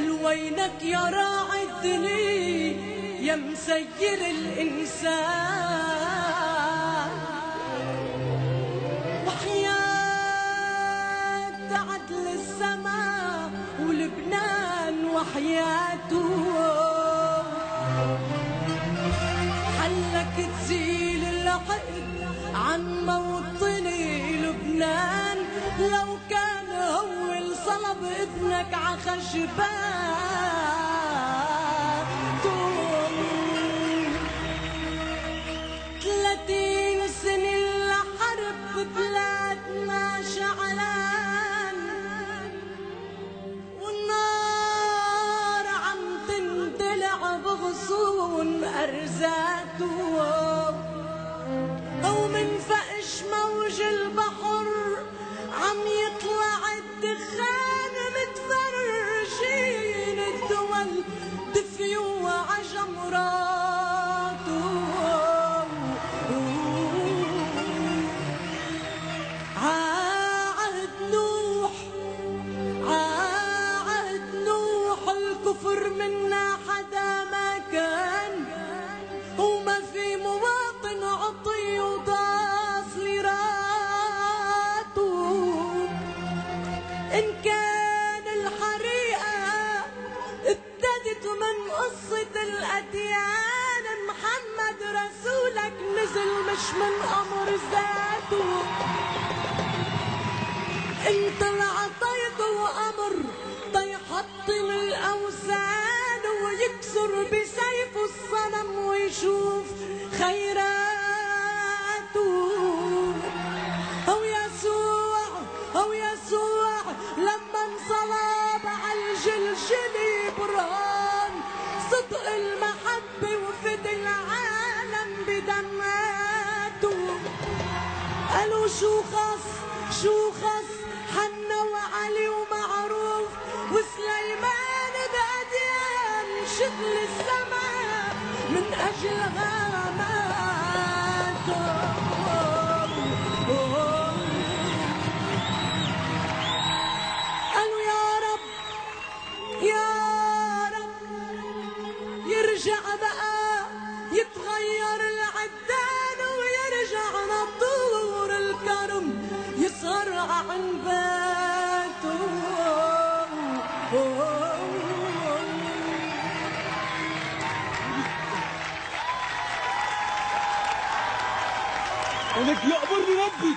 قال وينك يا راعي الدنيا يا مسير الإنسان. وحياة عدل السماء ولبنان وحياته. حلك تزيل العقد عن موطني لبنان. لو الصلب ابنك عخشباته ثلاثين سنة الحرب ببلادنا شعلان. والنار عم تندلع بغصون أرزاته ومن فقش موج البحر عم يطلع الدخان. إن كان الحريقة ابتدت من قصة الأديان. محمد رسولك نزل مش من أمر ذاته. انت اللي عطيته أمر طيحطم الأوثان ويكسر بسيفه الصنم ويشوف خيراته قالوا شو خص شو خص حنا وعلي ومعروف وسليمان بأديان شغل السماء من رب يرجع بقى يتغير ولك يأمرني ربي